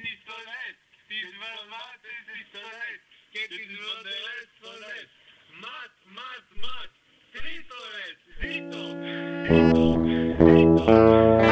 τη στολές, τις βαμβάτες τις στολές και τις βοντελές στολές. Ματ, ματ, ματ, τρεις στολές, ζήτω, ζήτω, ζήτω.